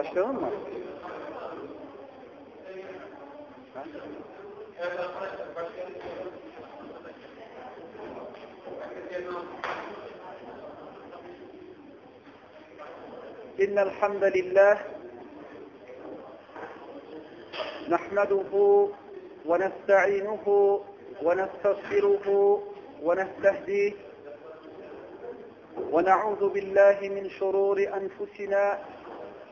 Ha? إن الحمد لله نحمده ونستعينه ونستغفره ونستهديه ونعوذ بالله من شرور أنفسنا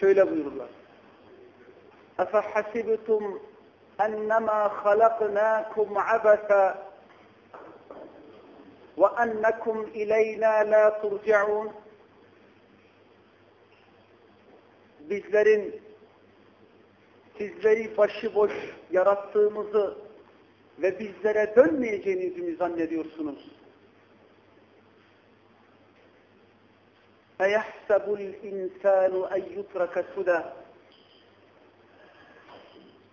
şöyle buyururlar. اَفَحَسِبْتُمْ اَنَّمَا خَلَقْنَاكُمْ عَبَثًا وَاَنَّكُمْ اِلَيْنَا لَا تُرْجَعُونَ Bizlerin sizleri başıboş yarattığımızı ve bizlere dönmeyeceğinizi mi zannediyorsunuz? اَيَحْسَبُ الْاِنْسَانُ اَنْ يُتْرَكَ سُدَى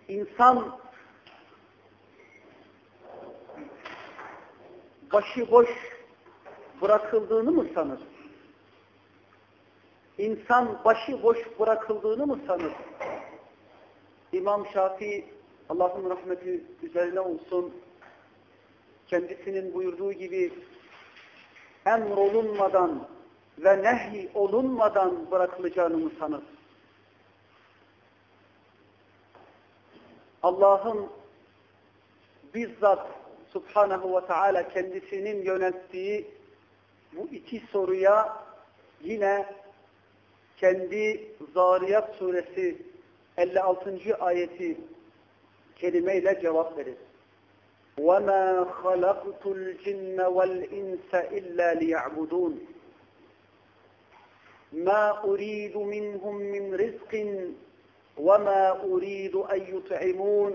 İnsan başıboş bırakıldığını mı sanır? İnsan başıboş bırakıldığını mı sanır? İmam Şafii, Allah'ın rahmeti üzerine olsun, kendisinin buyurduğu gibi emrolunmadan ve nehy olunmadan bırakılacağını mı sanır? Allah'ın bizzat Subhanahu ve Teala kendisinin yönettiği bu iki soruya yine kendi Zariyat suresi 56. ayeti kelimeyle cevap verir. وَمَا خَلَقْتُ الْجِنَّ وَالْاِنْسَ إِلَّا لِيَعْبُدُونَ مَا أُرِيدُ مِنْهُمْ مِنْ رِزْقٍ وَمَا أُرِيدُ أَنْ يُطْعِمُونَ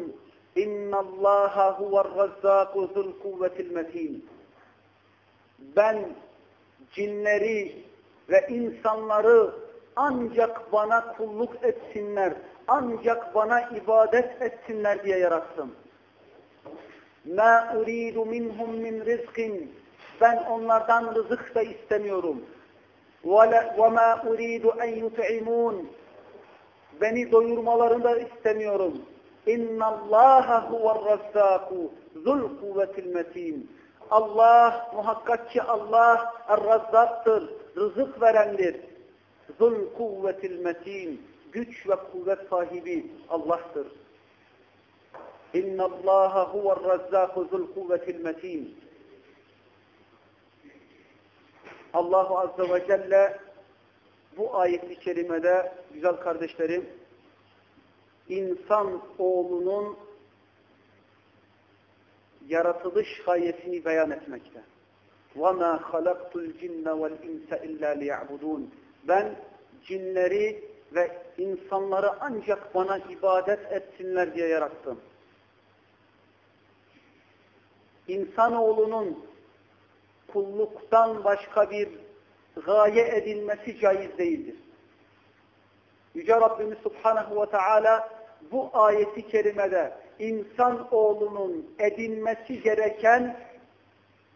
اِنَّ اللّٰهَ هُوَ الرَّزَّاقُ ذُو الْقُوَّةِ الْمَتِينَ Ben cinleri ve insanları ancak bana kulluk etsinler, ancak bana ibadet etsinler diye yarattım. مَا اُرِيدُ مِنْهُمْ مِنْ رِزْقٍ Ben onlardan rızık da istemiyorum. وَمَا اُرِيدُ اَنْ يُطْعِمُونَ Beni doyurmalarını da istemiyorum. اِنَّ اللّٰهَ هُوَ الرَّزَّاقُ ذُو الْقُوَّةِ الْمَتِينَ Allah, muhakkak ki Allah er-razzaktır, rızık verendir. Zul kuvvetil metin, güç ve kuvvet sahibi Allah'tır. İnna Allaha huve'r-razzaqu zul kuvvetil metin. Allahu azze ve celle bu ayet-i kerimede güzel kardeşlerim insan oğlunun yaratılış gayesini beyan etmekte. وَمَا خَلَقْتُ الْجِنَّ وَالْاِنْسَ اِلَّا لِيَعْبُدُونَ Ben cinleri ve insanları ancak bana ibadet etsinler diye yarattım. İnsanoğlunun kulluktan başka bir gaye edilmesi caiz değildir. Yüce Rabbimiz Subhanahu ve Teala bu ayeti kerimede insan oğlunun edinmesi gereken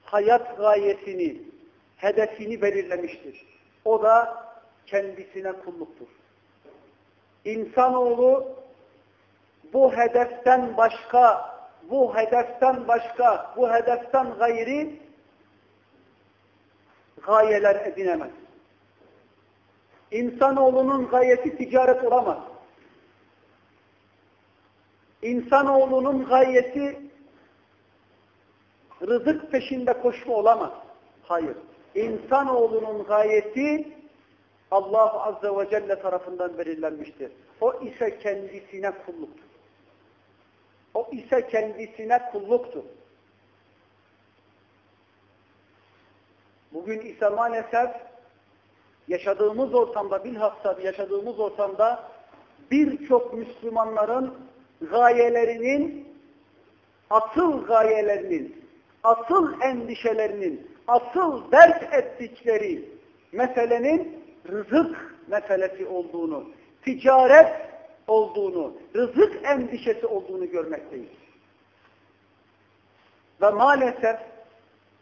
hayat gayesini, hedefini belirlemiştir. O da kendisine kulluktur. İnsanoğlu bu hedeften başka, bu hedeften başka, bu hedeften gayri gayeler edinemez. İnsanoğlunun gayesi ticaret olamaz. İnsanoğlunun gayesi rızık peşinde koşma olamaz. Hayır. İnsanoğlunun gayesi Allah Azze ve Celle tarafından belirlenmiştir. O ise kendisine kulluktur. O ise kendisine kulluktur. Bugün ise maalesef yaşadığımız ortamda bilhassa yaşadığımız ortamda birçok Müslümanların gayelerinin asıl gayelerinin, asıl endişelerinin, asıl dert ettikleri meselenin rızık meselesi olduğunu, ticaret olduğunu, rızık endişesi olduğunu görmekteyiz. Ve maalesef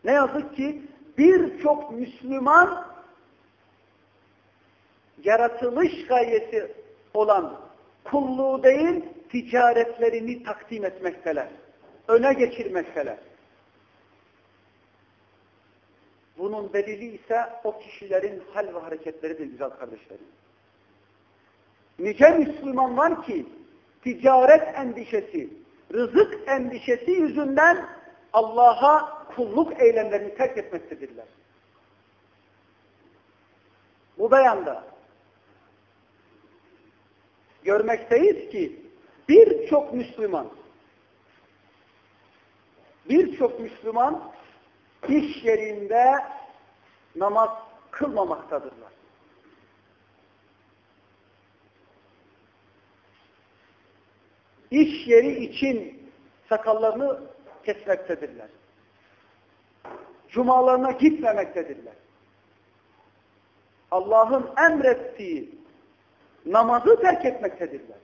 ne yazık ki birçok Müslüman yaratılış gayesi olan kulluğu değil ticaretlerini takdim etmekteler. Öne geçirmekteler. Bunun delili ise o kişilerin hal ve hareketleridir güzel kardeşlerim. Nice Müslüman var ki ticaret endişesi, rızık endişesi yüzünden Allah'a kulluk eylemlerini terk etmektedirler. Bu beyanda görmekteyiz ki birçok Müslüman birçok Müslüman iş yerinde namaz kılmamaktadırlar. İş yeri için sakallarını kesmektedirler. Cumalarına gitmemektedirler. Allah'ın emrettiği namazı terk etmektedirler.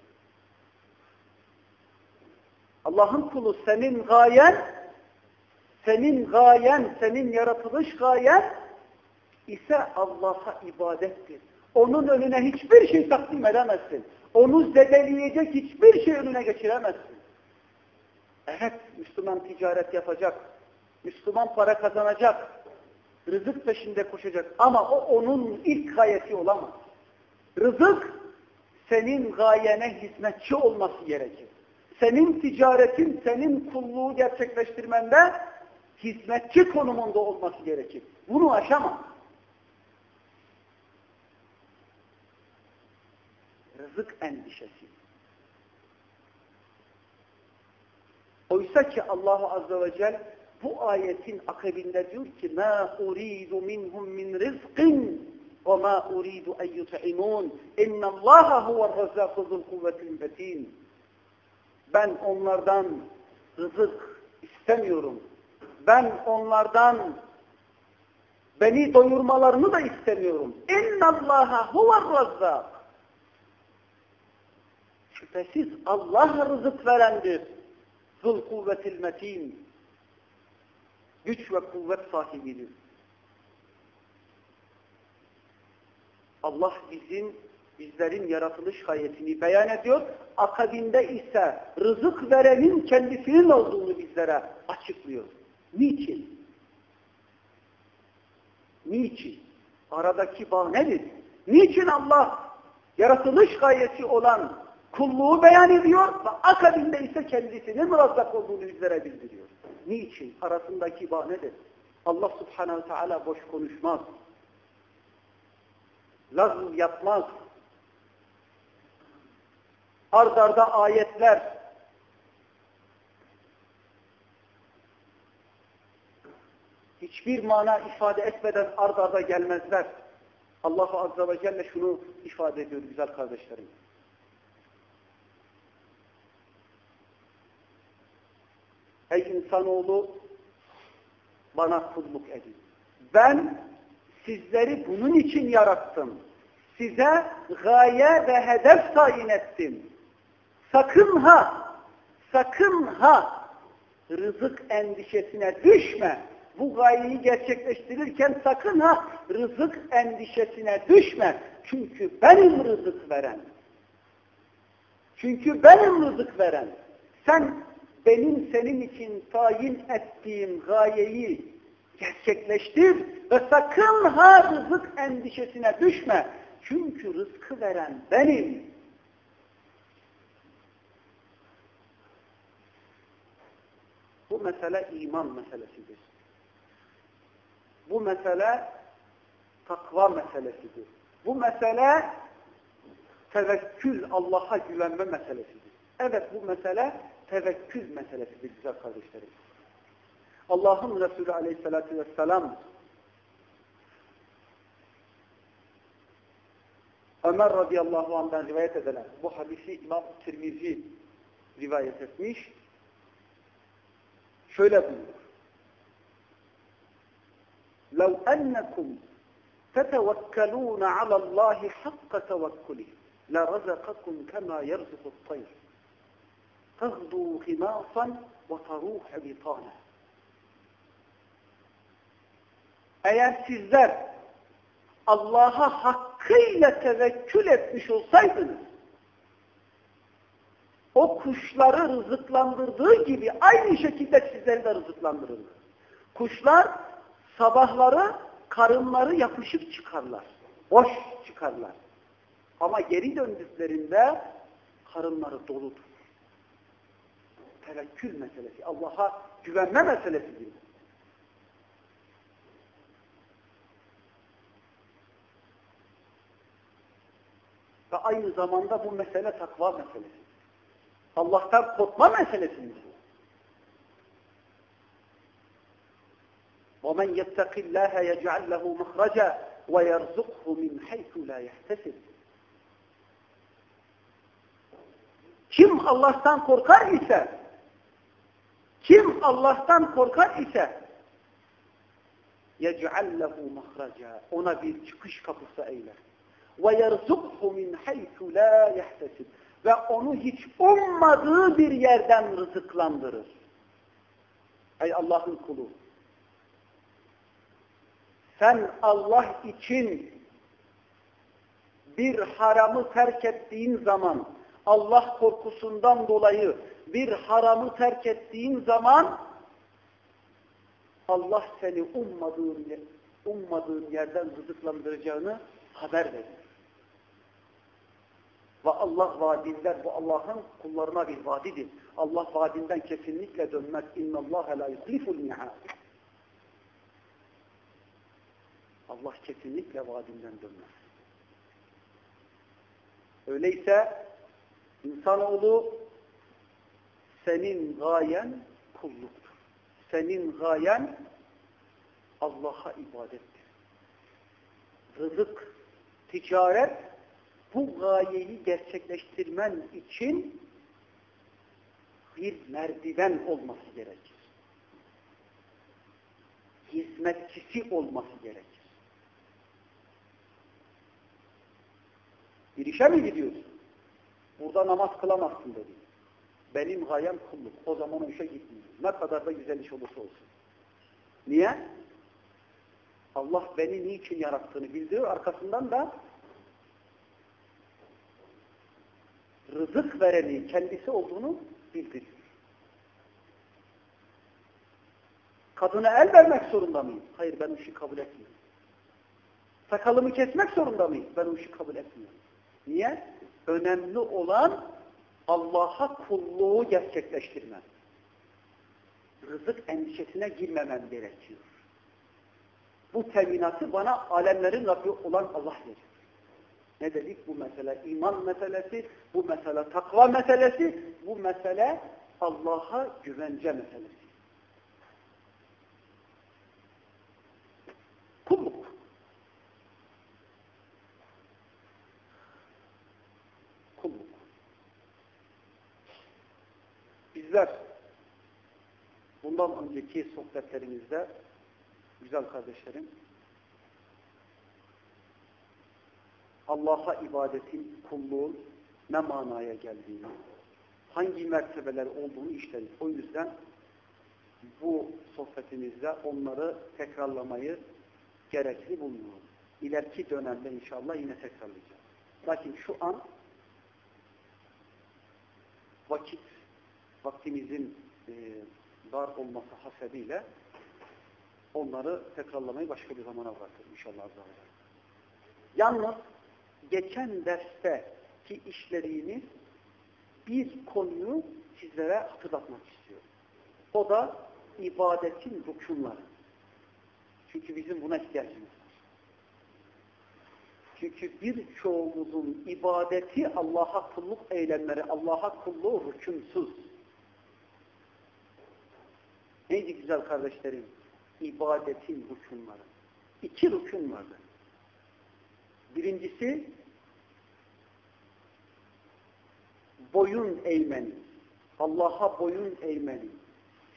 Allah'ın kulu senin gayen senin gayen, senin yaratılış gayen ise Allah'a ibadettir. Onun önüne hiçbir şey takdim edemezsin. Onu zedeleyecek hiçbir şey önüne geçiremezsin. Evet, Müslüman ticaret yapacak. Müslüman para kazanacak. Rızık peşinde koşacak. Ama o onun ilk gayesi olamaz. Rızık senin gayene hizmetçi olması gerekir. Senin ticaretin, senin kulluğu gerçekleştirmende hizmetçi konumunda olması gerekir. Bunu aşamaz. Rızık endişesi. Oysa ki Allahu Azze ve Celle bu ayetin akabinde diyor ki ma uridu minhum min rizqin ve ma uridu en yut'imun. İnna Allah huve razzaqu zul kuvvetil metin. Ben onlardan rızık istemiyorum. Ben onlardan beni doyurmalarını da istemiyorum. İnna Allah huve razzaq şüphesiz Allah rızık verendir zul kuvvetil metin. Güç ve kuvvet sahibidir. Allah bizim bizlerin yaratılış gayetini beyan ediyor. Akabinde ise rızık verenin kendisinin olduğunu bizlere açıklıyor. Niçin? Niçin? Aradaki bağ nedir? Niçin Allah yaratılış gayesi olan kulluğu beyan ediyor ve akabinde ise kendisinin razzak olduğunu bizlere bildiriyor. Niçin? Arasındaki bağ nedir? Allah subhanehu teala boş konuşmaz. Lazım yapmaz. Ardarda ayetler hiçbir mana ifade etmeden ardarda gelmezler. Allah Azze ve Celle şunu ifade ediyor güzel kardeşlerim. Ey insanoğlu bana kulluk edin. Ben sizleri bunun için yarattım. Size gaye ve hedef tayin ettim. Sakın ha, sakın ha rızık endişesine düşme. Bu gayeyi gerçekleştirirken sakın ha rızık endişesine düşme. Çünkü benim rızık veren. Çünkü benim rızık veren. Sen benim senin için tayin ettiğim gayeyi gerçekleştir ve sakın ha rızık endişesine düşme. Çünkü rızkı veren benim. Bu mesele iman meselesidir. Bu mesele takva meselesidir. Bu mesele tevekkül, Allah'a güvenme meselesidir. Evet bu mesele tevekkül meselesidir güzel kardeşlerim. Allah'ın Resulü aleyhissalatü vesselam Ömer radıyallahu anh'dan rivayet edilen bu hadisi İmam Tirmizi rivayet etmiş. Şöyle buyuruyor. لو أنكم تتوكلون على الله حق توكله لرزقكم كما يرزق الطير تغدو خماصا وتروح بطانا Eğer sizler Allah'a hakkıyla tevekkül etmiş olsaydınız, o kuşları rızıklandırdığı gibi aynı şekilde sizleri de rızıklandırırdı. Kuşlar sabahları karınları yapışık çıkarlar. Boş çıkarlar. Ama geri döndüklerinde karınları doludur. Tevekkül meselesi, Allah'a güvenme meselesi gibi. Ve aynı zamanda bu mesele takva meselesi. Allah'tan korkma meselesidir. وَمَنْ يَتَّقِ اللّٰهَ يَجْعَلْ لَهُ مَخْرَجًا وَيَرْزُقْهُ مِنْ حَيْثُ لَا يَحْتَسِبُ Kim Allah'tan korkar ise, kim Allah'tan korkar ise, يَجْعَلْ لَهُ مَخْرَجًا Ona bir çıkış kapısı eyler. وَيَرْزُقْهُ مِنْ حَيْثُ لَا يَحْتَسِبُ Ve onu hiç ummadığı bir yerden rızıklandırır. Ey Allah'ın kulu! Sen Allah için bir haramı terk ettiğin zaman, Allah korkusundan dolayı bir haramı terk ettiğin zaman Allah seni ummadığın, ummadığın yerden rızıklandıracağını haber verir. Ve Allah vaadinden, bu Allah'ın kullarına bir vaadidir. Allah vaadinden kesinlikle dönmez. İnna Allah la yukliful mi'ad. Allah kesinlikle vaadinden dönmez. Öyleyse insanoğlu senin gayen kulluktur. Senin gayen Allah'a ibadettir. Rızık, ticaret bu gayeyi gerçekleştirmen için bir merdiven olması gerekir. Hizmetçisi olması gerekir. Bir işe mi gidiyorsun? Burada namaz kılamazsın dedi. Benim gayem kulluk. O zaman o işe gitmiyorum. Ne kadar da güzel iş olursa olsun. Niye? Allah beni niçin yarattığını bildiriyor. Arkasından da rızık vereni kendisi olduğunu bildiriyor. Kadına el vermek zorunda mıyım? Hayır ben o işi kabul etmiyorum. Sakalımı kesmek zorunda mıyım? Ben o işi kabul etmiyorum. Niye? Önemli olan Allah'a kulluğu gerçekleştirmen. Rızık endişesine girmemem gerekiyor. Bu teminatı bana alemlerin Rabbi olan Allah verir. Ne dedik? Bu mesele iman meselesi, bu mesele takva meselesi, bu mesele Allah'a güvence meselesi. Kulluk. Kulluk. Bizler bundan önceki sohbetlerimizde güzel kardeşlerim Allah'a ibadetin, kulluğun ne manaya geldiğini, hangi mertebeler olduğunu işledik. O yüzden bu sohbetimizde onları tekrarlamayı gerekli bulmuyorum. İleriki dönemde inşallah yine tekrarlayacağız. Lakin şu an vakit, vaktimizin e, dar olması hasebiyle onları tekrarlamayı başka bir zamana bırakırım inşallah. Yalnız geçen dersteki işlediğimiz bir konuyu sizlere hatırlatmak istiyorum. O da ibadetin rükunları. Çünkü bizim buna ihtiyacımız var. Çünkü birçoğumuzun ibadeti Allah'a kulluk eylemleri, Allah'a kulluğu rükunsuz. Neydi güzel kardeşlerim? İbadetin rükunları. İki rükun vardı. Birincisi boyun eğmeni. Allah'a boyun eğmeni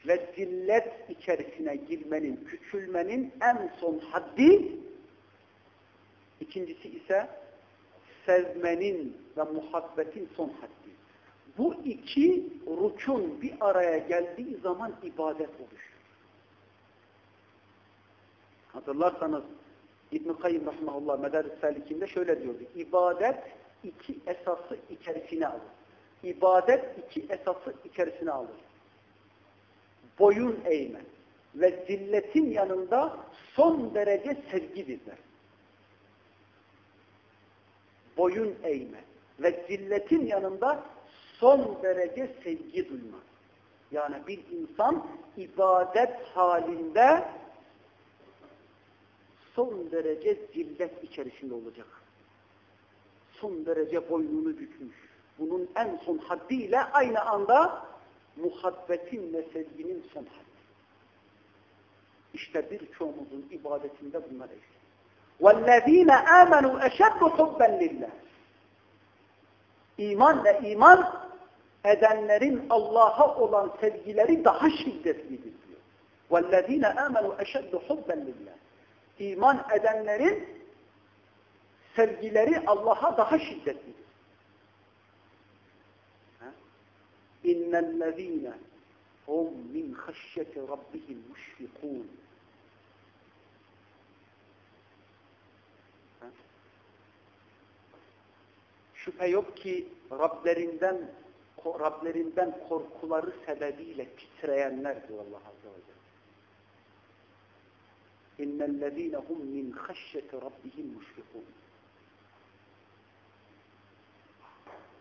ve zillet içerisine girmenin, küçülmenin en son haddi ikincisi ise sevmenin ve muhabbetin son haddi. Bu iki rukun bir araya geldiği zaman ibadet oluşur. Hatırlarsanız İbn-i Kayyum Rahmanullah Medaris Salikinde şöyle diyordu. İbadet iki esası içerisine alır. İbadet iki esası içerisine alır. Boyun eğme ve zilletin yanında son derece sevgidirler. Boyun eğme ve zilletin yanında son derece sevgi duymak. Yani bir insan ibadet halinde son derece zillet içerisinde olacak. Son derece boynunu bükmüş. Bunun en son haddiyle aynı anda muhabbetin ve sevginin son haddi. İşte birçoğumuzun ibadetinde bunlar eksik. وَالَّذ۪ينَ آمَنُوا اَشَدُّ حُبًّا لِلّٰهِ İman ve iman edenlerin Allah'a olan sevgileri daha şiddetlidir diyor. وَالَّذ۪ينَ آمَنُوا اَشَدُّ حُبًّا لِلّٰهِ İman edenlerin sevgileri Allah'a daha şiddetlidir. İnnellezîne hum min haşyeti rabbihim müşfikûn. Şüphe yok ki Rablerinden Rablerinden korkuları sebebiyle titreyenler diyor Allah Azze ve Celle. İnnellezîne hum min haşyeti rabbihim müşfikûn.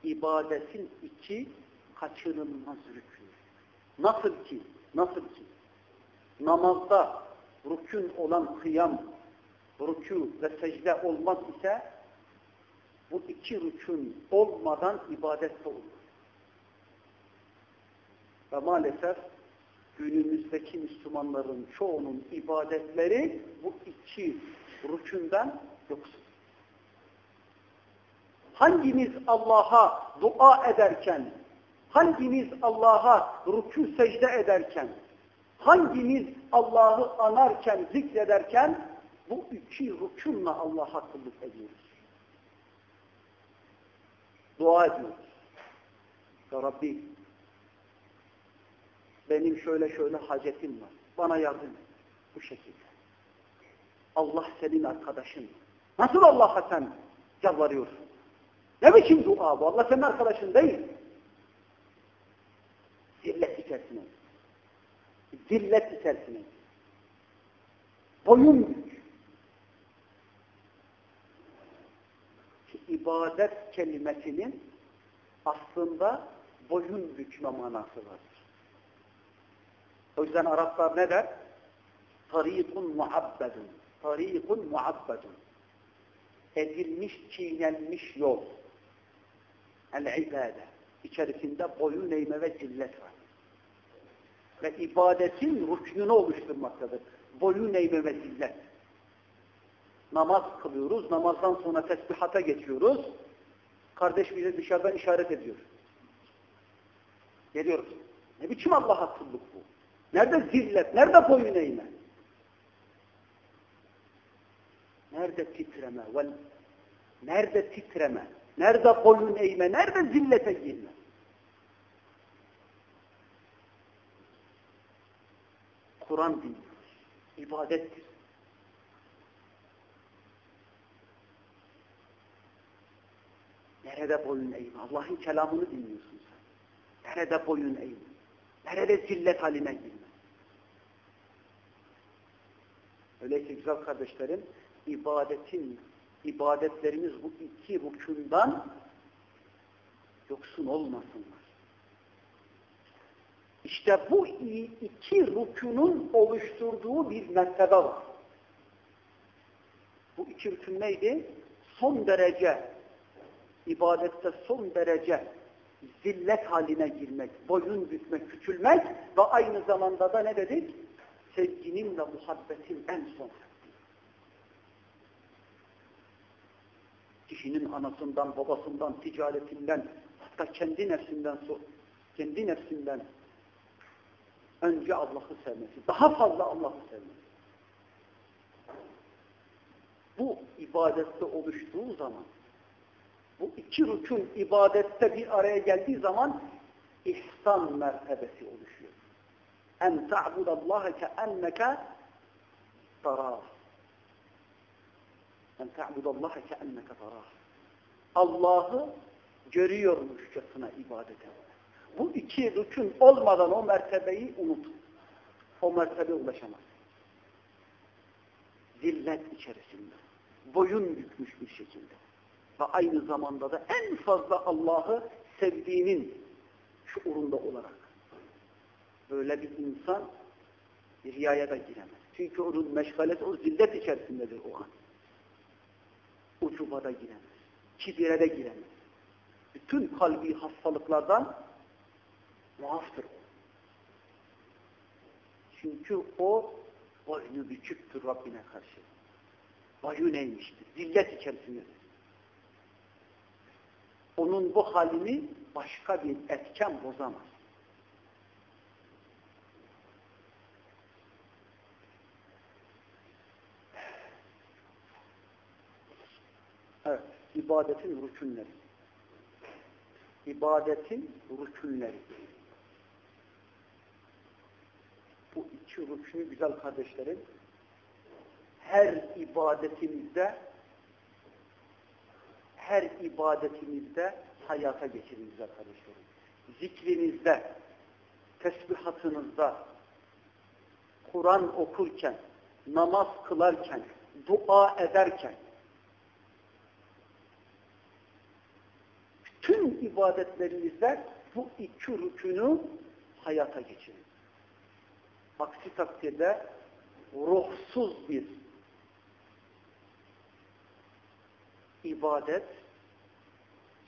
İbadetin iki kaçınılmaz rükün. Nasıl ki, nasıl ki namazda rükün olan kıyam, rükû ve secde olmaz ise bu iki rükün olmadan ibadet de olur. Ve maalesef günümüzdeki Müslümanların çoğunun ibadetleri bu iki rükünden yoksun. Hangimiz Allah'a dua ederken, hangimiz Allah'a rükû secde ederken, hangimiz Allah'ı anarken, zikrederken bu iki rükünle Allah'a kulluk ediyoruz. Dua ediyoruz. Ya Rabbi benim şöyle şöyle hacetim var. Bana yardım et. Bu şekilde. Allah senin arkadaşın. Nasıl Allah'a sen yalvarıyorsun? Ne biçim dua bu? Allah senin arkadaşın değil. Zillet içerisine. Zillet içerisine. Boyun bük. İbadet kelimesinin aslında boyun bükme manası vardır. O yüzden Araplar ne der? Tarikun muabbedun. Tarikun muabbedun. Edilmiş, çiğnenmiş yol. El-ibade. İçerisinde boyun eğme ve zillet var. Ve ibadetin rüknünü oluşturmaktadır. Boyun eğme ve zillet. Namaz kılıyoruz. Namazdan sonra tesbihata geçiyoruz. Kardeş bize dışarıdan işaret ediyor. Geliyoruz. Ne biçim Allah'a kulluk bu? Nerede zillet? Nerede boyun eğme? Nerede titreme? Vel, nerede titreme? Nerede boyun eğme? Nerede zillete girme? Kur'an dinliyoruz. İbadettir. Nerede boyun eğme? Allah'ın kelamını dinliyorsun sen. Nerede boyun eğme? Nerede zillet haline girme? Öyleyse güzel kardeşlerim, ibadetin, ibadetlerimiz bu iki rükundan yoksun olmasınlar. İşte bu iki rükunun oluşturduğu bir mertebe var. Bu iki rükun neydi? Son derece, ibadette son derece zillet haline girmek, boyun bükmek, küçülmek ve aynı zamanda da ne dedik? Sevginin ve muhabbetin en son Kişinin anasından, babasından, ticaretinden, Hatta kendi nefsinden kendi nefsinden önce Allah'ı sevmesi, daha fazla Allah'ı sevmesi. Bu ibadette oluştuğu zaman, bu iki rükün ibadette bir araya geldiği zaman ihsan mertebesi oluşuyor. En ta'budallaha keenneke tarah. En ta'budallaha keenneke tarah. Allah'ı görüyormuşçasına ibadet et. Bu iki rükün olmadan o mertebeyi unut. O mertebe ulaşamaz. Zillet içerisinde. Boyun bükmüş bir şekilde. Ve aynı zamanda da en fazla Allah'ı sevdiğinin şuurunda olarak. Böyle bir insan riyaya da giremez. Çünkü onun meşgalesi o zillet içerisindedir o an. Ucuba da giremez. Kibire de giremez. Bütün kalbi hastalıklardan muaftır. Çünkü o boynu büküktür Rabbine karşı. Boyun eğmiştir. Zillet içerisindedir. Onun bu halini başka bir etken bozamaz. Evet, ibadetin rükünleri. İbadetin rükünleri. Bu iki rükünü güzel kardeşlerim, her ibadetimizde her ibadetimizde hayata geçirin güzel kardeşlerim. Zikrinizde, tesbihatınızda, Kur'an okurken, namaz kılarken, dua ederken, tüm ibadetlerinizde bu iki rükünü hayata geçirin. Aksi takdirde ruhsuz bir ibadet,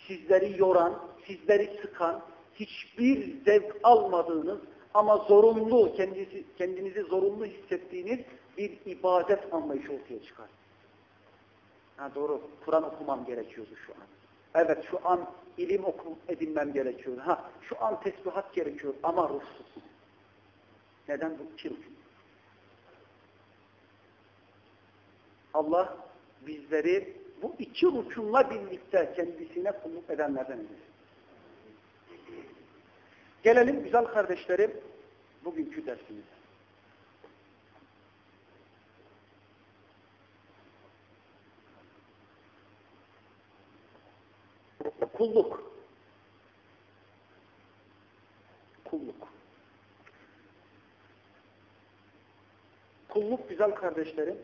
sizleri yoran, sizleri sıkan, hiçbir zevk almadığınız ama zorunlu, kendisi, kendinizi zorunlu hissettiğiniz bir ibadet anlayışı ortaya çıkar. Ha doğru, Kur'an okumam gerekiyordu şu an. Evet şu an ilim okum edinmem gerekiyor. Ha şu an tesbihat gerekiyor ama ruhsuz. Neden bu çirkin? Allah bizleri bu iki rükunla birlikte kendisine kulluk edenlerden eylesin. Gelelim güzel kardeşlerim bugünkü dersimize. Kulluk. Kulluk. Kulluk güzel kardeşlerim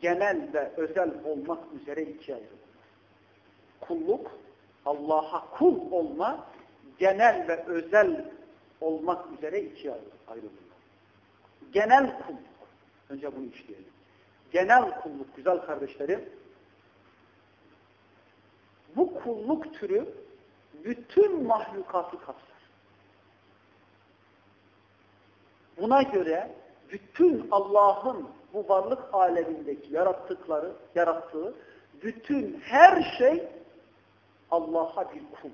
genel ve özel olmak üzere ikiye ayrılır. Kulluk, Allah'a kul olma, genel ve özel olmak üzere ikiye ayrılır. Genel kulluk, önce bunu işleyelim. Genel kulluk, güzel kardeşlerim, bu kulluk türü bütün mahlukatı kapsar. Buna göre bütün Allah'ın bu varlık alemindeki yarattıkları, yarattığı bütün her şey Allah'a bir kul.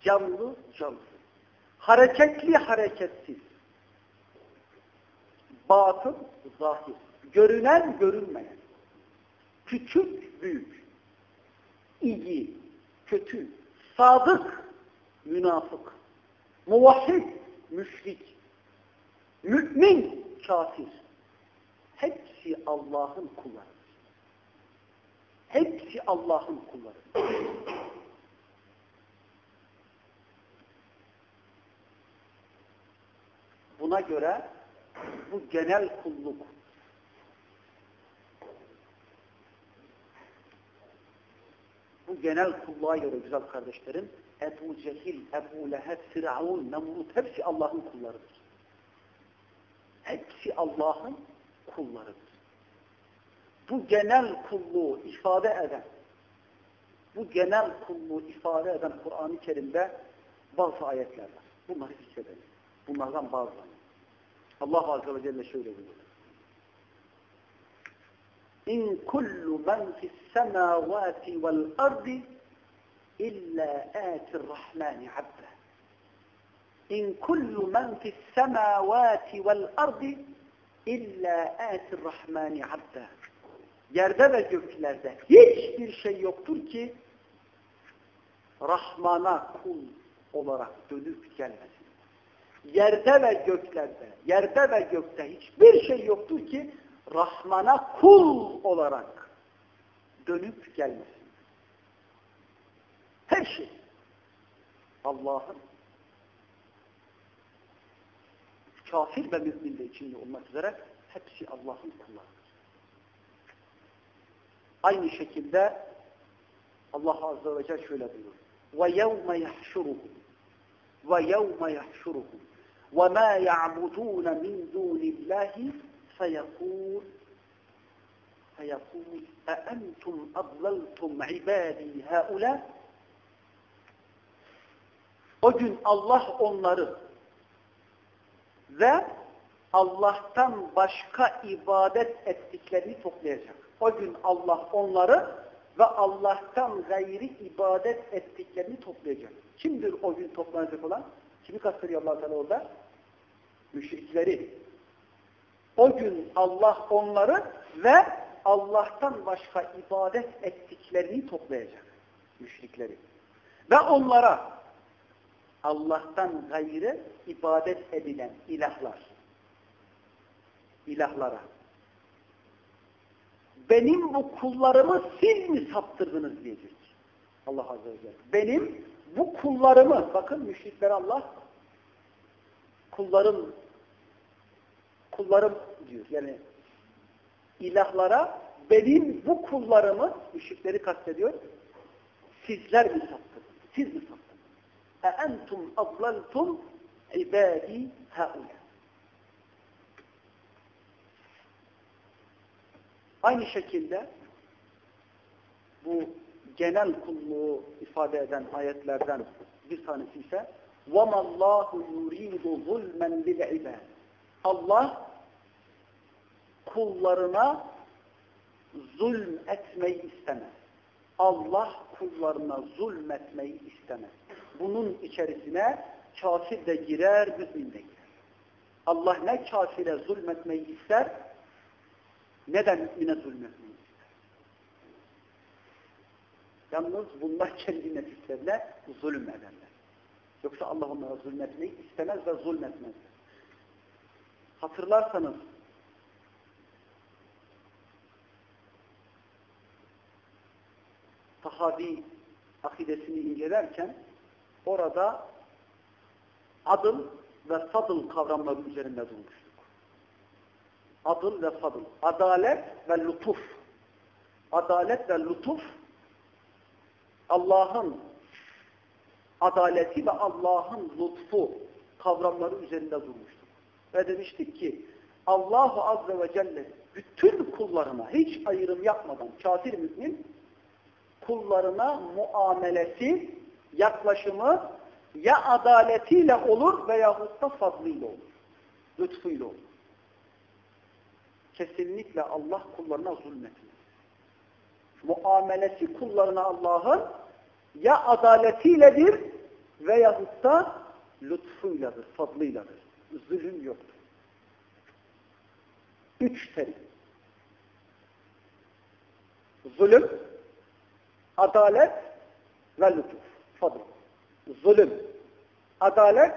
Canlı cansız. Hareketli hareketsiz. Batın zahir. Görünen görünmeyen. Küçük büyük. İyi kötü. Sadık münafık. Muvahhid müşrik. Mümin kafir. Hepsi Allah'ın kulları. Hepsi Allah'ın kulları. Buna göre bu genel kulluk genel kulluğa göre güzel kardeşlerim Ebu Cehil, Ebu Leheb, Firavun, Nemrut hepsi Allah'ın kullarıdır. Hepsi Allah'ın kullarıdır. Bu genel kulluğu ifade eden, bu genel kulluğu ifade eden Kur'an-ı Kerim'de bazı ayetler var. Bunları zikredelim. Bunlardan bazıları. Allah Azze ve Celle şöyle buyuruyor. Men fis semavati vel ardi illa atir rahmani abda. İn kullu men fis semavati vel ardi illa atir rahmani abda. Yerde ve göklerde hiçbir şey yoktur ki Rahman'a kul olarak dönüp gelmesin. Yerde ve göklerde, yerde ve gökte hiçbir şey yoktur ki Rahman'a kul olarak dönüp gelmesin. Her şey Allah'ın kafir ve mümin de içinde olmak üzere hepsi Allah'ın kulları. Aynı şekilde Allah Azze ve Celle şöyle buyuruyor. وَيَوْمَ يَحْشُرُهُمْ وَيَوْمَ يَحْشُرُهُمْ وَمَا يَعْبُدُونَ مِنْ دُونِ اللّٰهِ فَيَقُولُ فَيَقُولُ أَأَنْتُمْ أَضْلَلْتُمْ عِبَادِي هَؤُلَاءِ O gün Allah onları ve Allah'tan başka ibadet ettiklerini toplayacak. O gün Allah onları ve Allah'tan gayri ibadet ettiklerini toplayacak. Kimdir o gün toplanacak olan? Kimi kastırıyor allah Teala orada? Müşrikleri. O gün Allah onları ve Allah'tan başka ibadet ettiklerini toplayacak. Müşrikleri. Ve onlara Allah'tan gayrı ibadet edilen ilahlar. ilahlara benim bu kullarımı siz mi saptırdınız diyecek. Allah Azze ve Celle. Benim bu kullarımı, bakın müşrikler Allah, kullarım, kullarım diyor. Yani ilahlara benim bu kullarımı, müşrikleri kastediyor, sizler mi saptırdınız? Siz mi saptırdınız? اَاَنْتُمْ اَضْلَلْتُمْ عِبَادِي هَؤُلَى Aynı şekilde bu genel kulluğu ifade eden ayetlerden bir tanesi ise وَمَا اللّٰهُ يُرِيدُ ظُلْمًا لِلْعِبَادِ Allah kullarına zulm etmeyi istemez. Allah kullarına zulmetmeyi istemez. Bunun içerisine kafir de girer, mümin de girer. Allah ne kafire zulmetmeyi ister, neden mümine zulmetmeyi ister? Yalnız bunlar kendi nefislerine zulüm ederler. Yoksa Allah onlara zulmetmeyi istemez ve zulmetmez. Hatırlarsanız sahabi akidesini incelerken orada adıl ve fadıl kavramları üzerinde durmuştuk. Adıl ve fadıl. Adalet ve lütuf. Adalet ve lütuf Allah'ın adaleti ve Allah'ın lütfu kavramları üzerinde durmuştuk. Ve demiştik ki Allahu Azze ve Celle bütün kullarına hiç ayrım yapmadan kafir mümin kullarına muamelesi, yaklaşımı ya adaletiyle olur veyahut da fazlıyla olur. Lütfuyla olur. Kesinlikle Allah kullarına zulmetmez. Muamelesi kullarına Allah'ın ya adaletiyledir veyahut da lütfuyladır, fadlıyladır. Zulüm yoktur. Üç terim. Zulüm, adalet ve lütuf. Fadl. Zulüm, adalet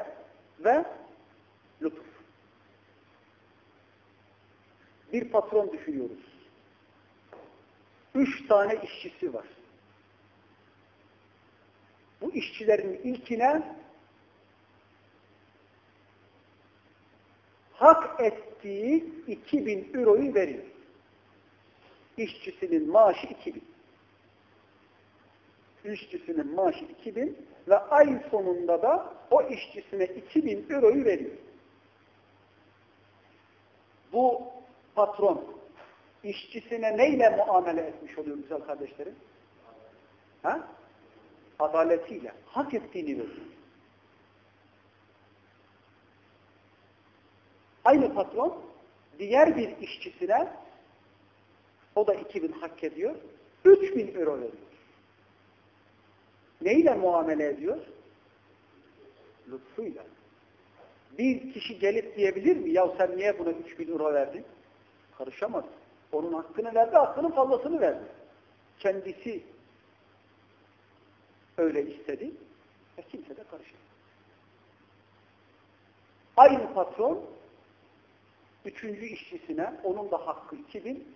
ve lütuf. Bir patron düşünüyoruz. Üç tane işçisi var. Bu işçilerin ilkine hak ettiği 2000 euroyu veriyor. İşçisinin maaşı 2000. İşçisinin maaşı 2000 ve ay sonunda da o işçisine 2000 euroyu veriyor. Bu patron işçisine neyle muamele etmiş oluyor güzel kardeşlerim? Ha? Adaletiyle. Hak ettiğini veriyor. Aynı patron diğer bir işçisine O da 2000 hak ediyor. 3000 euro veriyor. Neyle muamele ediyor? Lütfuyla. Bir kişi gelip diyebilir mi? Ya sen niye buna 3000 euro verdin? Karışamaz. Onun hakkını verdi, hakkının fazlasını verdi. Kendisi öyle istedi ve kimse de karışamaz. Aynı patron üçüncü işçisine onun da hakkı 2000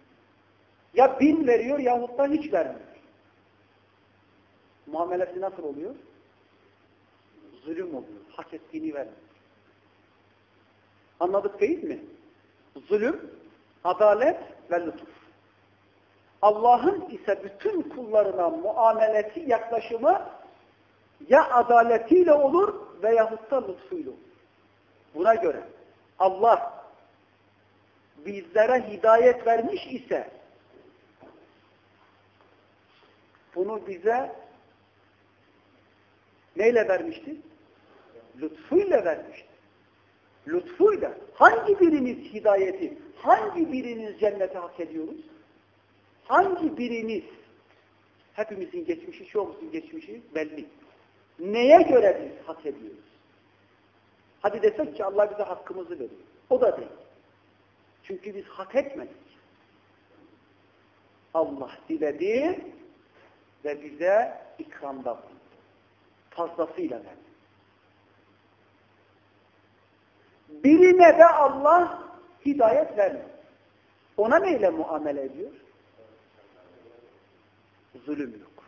ya bin veriyor yahut da hiç vermiyor. Muamelesi nasıl oluyor? Zulüm oluyor. Hak ettiğini vermiyor. Anladık değil mi? Zulüm, adalet ve lütuf. Allah'ın ise bütün kullarına muamelesi, yaklaşımı ya adaletiyle olur veyahut da lütfuyla olur. Buna göre Allah bizlere hidayet vermiş ise bunu bize neyle vermiştir? Lütfuyla vermiştir. Lütfuyla. Hangi biriniz hidayeti, hangi biriniz cenneti hak ediyoruz? Hangi biriniz hepimizin geçmişi, çoğumuzun geçmişi belli. Neye göre biz hak ediyoruz? Hadi desek ki Allah bize hakkımızı veriyor. O da değil. Çünkü biz hak etmedik. Allah diledi ve bize ikramda bulundu. Fazlasıyla. Birine de Allah hidayet vermiyor. Ona neyle muamele ediyor? Zulüm yok.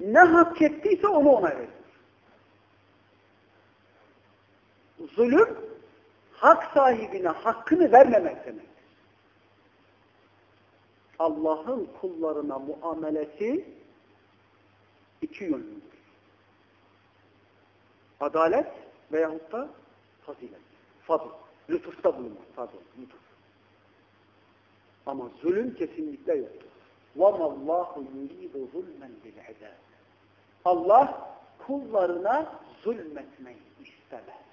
Ne hak ettiyse onu ona veriyor. Zulüm, hak sahibine hakkını vermemek demek. Allah'ın kullarına muamelesi iki yönlüdür. Adalet veyahut da fazilet. Fadıl. Lütufta bulunmak. Pardon. Lütuf. Ama zulüm kesinlikle yoktur. وَمَا اللّٰهُ يُرِيدُ ظُلْمًا بِالْعِذَابِ Allah kullarına zulmetmeyi istemez.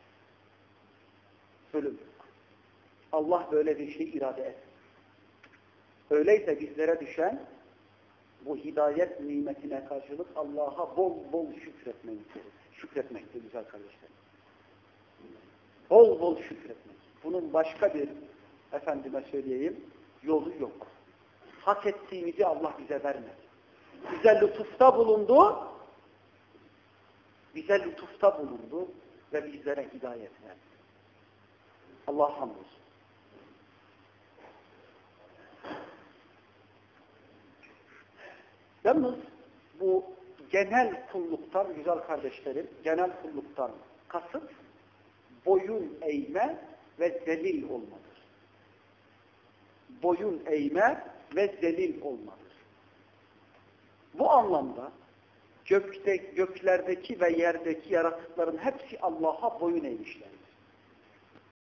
Zulüm yok. Allah böyle bir şey irade etmez. Öyleyse bizlere düşen bu hidayet nimetine karşılık Allah'a bol bol şükretmektir. Şükretmektir güzel kardeşlerim. Bol bol şükretmek. Bunun başka bir efendime söyleyeyim yolu yok. Hak ettiğimizi Allah bize vermedi. Bize lütufta bulundu. Bize lütufta bulundu ve bizlere hidayet verdi. Allah hamdolsun. Yalnız bu genel kulluktan güzel kardeşlerim, genel kulluktan kasıt boyun eğme ve zelil olmadır. Boyun eğme ve zelil olmadır. Bu anlamda gökte, göklerdeki ve yerdeki yaratıkların hepsi Allah'a boyun eğmişlerdir.